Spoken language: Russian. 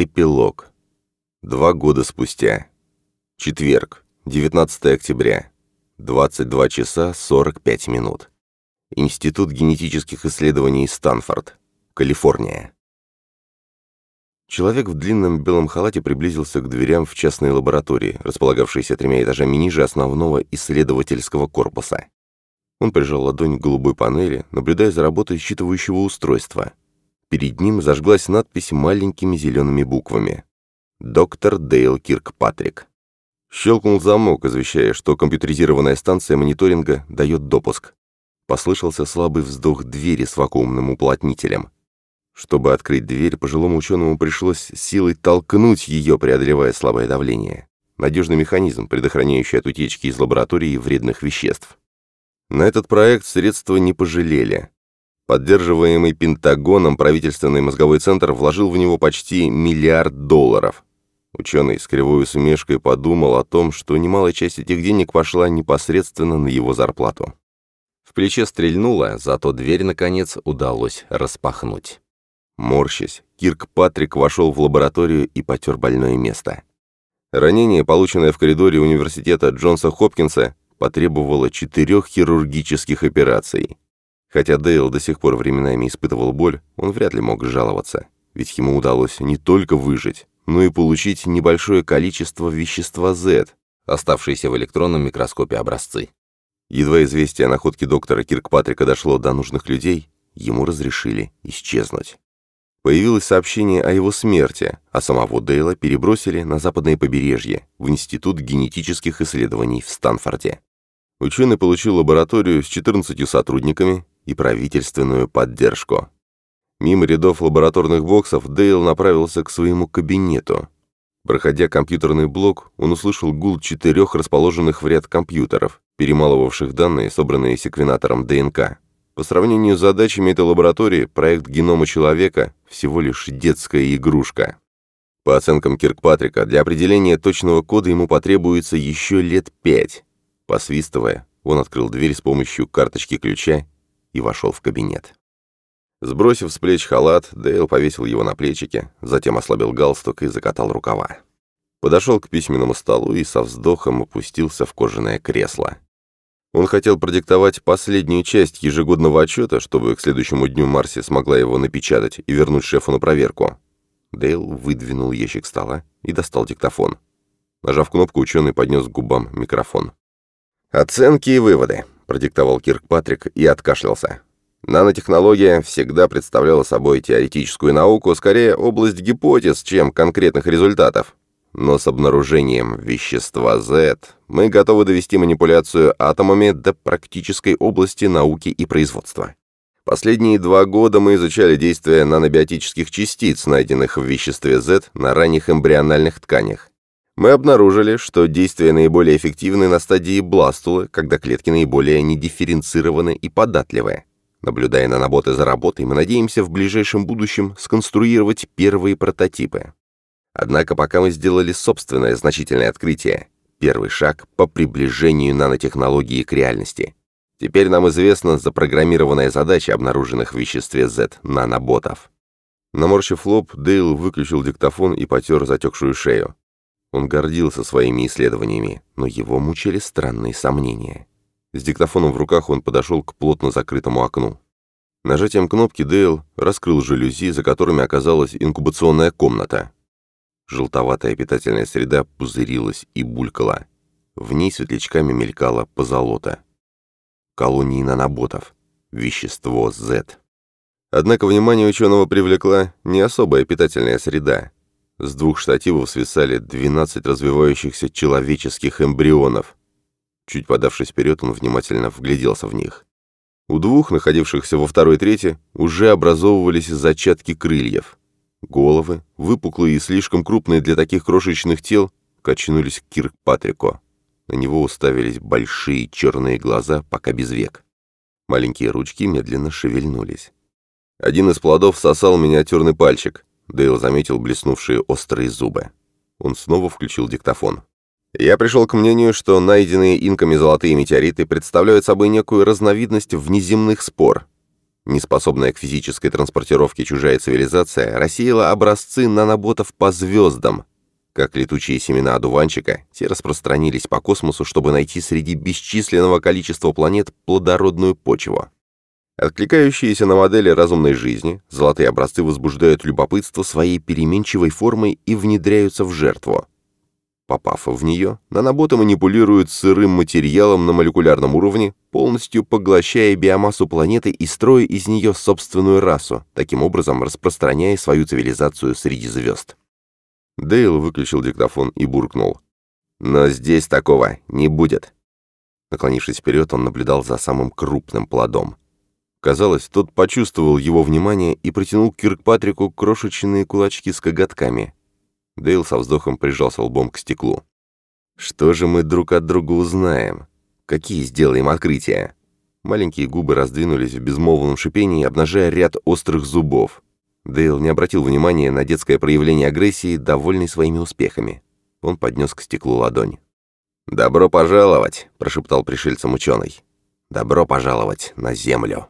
Эпилог. Два года спустя. Четверг, 19 октября. 22 часа 45 минут. Институт генетических исследований Станфорд, Калифорния. Человек в длинном белом халате приблизился к дверям в частной лаборатории, располагавшейся тремя этажами ниже основного исследовательского корпуса. Он прижал ладонь к голубой панели, наблюдая за работой считывающего устройства. Перед ним зажглась надпись маленькими зелеными буквами. «Доктор Дейл Киркпатрик». Щелкнул замок, извещая, что компьютеризированная станция мониторинга дает допуск. Послышался слабый вздох двери с вакуумным уплотнителем. Чтобы открыть дверь, пожилому ученому пришлось силой толкнуть ее, преодолевая слабое давление. Надежный механизм, предохраняющий от утечки из лаборатории вредных веществ. На этот проект средства не пожалели. Поддерживаемый Пентагоном правительственный мозговой центр вложил в него почти миллиард долларов. Ученый с кривой усмешкой подумал о том, что немалая часть этих денег пошла непосредственно на его зарплату. В плече стрельнуло, зато дверь, наконец, удалось распахнуть. Морщась, Кирк Патрик вошел в лабораторию и потер больное место. Ранение, полученное в коридоре университета Джонса Хопкинса, потребовало четырех хирургических операций. Хотя Дейл до сих пор временами испытывал боль, он вряд ли мог жаловаться, ведь ему удалось не только выжить, но и получить небольшое количество вещества Z, оставшиеся в электронном микроскопе образцы. Едва известие о находке доктора Киркпатрика дошло до нужных людей, ему разрешили исчезнуть. Появилось сообщение о его смерти, а самого Дейла перебросили на западное побережье, в Институт генетических исследований в Станфорде. Ученый получил лабораторию с 14 сотрудниками и правительственную поддержку. Мимо рядов лабораторных боксов Дейл направился к своему кабинету. Проходя компьютерный блок, он услышал гул четырех расположенных в ряд компьютеров, перемалывавших данные, собранные секвенатором ДНК. По сравнению с задачами этой лаборатории, проект генома человека – всего лишь детская игрушка. По оценкам Киркпатрика, для определения точного кода ему потребуется еще лет пять. Посвистывая, он открыл дверь с помощью карточки ключа и вошел в кабинет. Сбросив с плеч халат, Дейл повесил его на плечики, затем ослабил галстук и закатал рукава. Подошел к письменному столу и со вздохом опустился в кожаное кресло. Он хотел продиктовать последнюю часть ежегодного отчета, чтобы к следующему дню Марси смогла его напечатать и вернуть шефу на проверку. Дейл выдвинул ящик стола и достал диктофон. Нажав кнопку, ученый поднес к губам микрофон. «Оценки и выводы», — продиктовал Кирк Патрик и откашлялся. Нанотехнология всегда представляла собой теоретическую науку, скорее область гипотез, чем конкретных результатов. Но с обнаружением вещества Z мы готовы довести манипуляцию атомами до практической области науки и производства. Последние два года мы изучали действия нанобиотических частиц, найденных в веществе Z на ранних эмбриональных тканях. Мы обнаружили, что действия наиболее эффективны на стадии бластулы, когда клетки наиболее недифференцированы и податливы. Наблюдая на наботы за работой, мы надеемся в ближайшем будущем сконструировать первые прототипы. Однако пока мы сделали собственное значительное открытие, первый шаг по приближению нанотехнологии к реальности. Теперь нам известна запрограммированная задача обнаруженных в веществе Z наноботов. Наморщив лоб, Дейл выключил диктофон и потер затекшую шею. Он гордился своими исследованиями, но его мучили странные сомнения. С диктофоном в руках он подошел к плотно закрытому окну. Нажатием кнопки Дейл раскрыл жалюзи, за которыми оказалась инкубационная комната. Желтоватая питательная среда пузырилась и булькала. В ней светлячками мелькала позолота. Колонии наноботов. Вещество Z. Однако внимание ученого привлекла не особая питательная среда. С двух штативов свисали 12 развивающихся человеческих эмбрионов. Чуть подавшись вперед, он внимательно вгляделся в них. У двух, находившихся во второй трети, уже образовывались зачатки крыльев. Головы, выпуклые и слишком крупные для таких крошечных тел, качнулись к Киркпатрику. На него уставились большие черные глаза, пока без век. Маленькие ручки медленно шевельнулись. Один из плодов сосал миниатюрный пальчик. Дейл заметил блеснувшие острые зубы. Он снова включил диктофон. «Я пришел к мнению, что найденные инками золотые метеориты представляют собой некую разновидность внеземных спор. Неспособная к физической транспортировке чужая цивилизация рассеяла образцы наноботов по звездам. Как летучие семена одуванчика, те распространились по космосу, чтобы найти среди бесчисленного количества планет плодородную почву. Откликающиеся на модели разумной жизни, золотые образцы возбуждают любопытство своей переменчивой формой и внедряются в жертву. Попав в нее, наноботы манипулируют сырым материалом на молекулярном уровне, полностью поглощая биомассу планеты и строя из нее собственную расу, таким образом распространяя свою цивилизацию среди звезд. Дейл выключил диктофон и буркнул. «Но здесь такого не будет». Наклонившись вперед, он наблюдал за самым крупным плодом. Казалось, тот почувствовал его внимание и протянул к Киркпатрику крошечные кулачки с коготками, Дейл со вздохом прижался лбом к стеклу. «Что же мы друг от друга узнаем? Какие сделаем открытия?» Маленькие губы раздвинулись в безмолвном шипении, обнажая ряд острых зубов. Дейл не обратил внимания на детское проявление агрессии, довольный своими успехами. Он поднес к стеклу ладонь. «Добро пожаловать!» – прошептал пришельцам ученый. «Добро пожаловать на Землю!»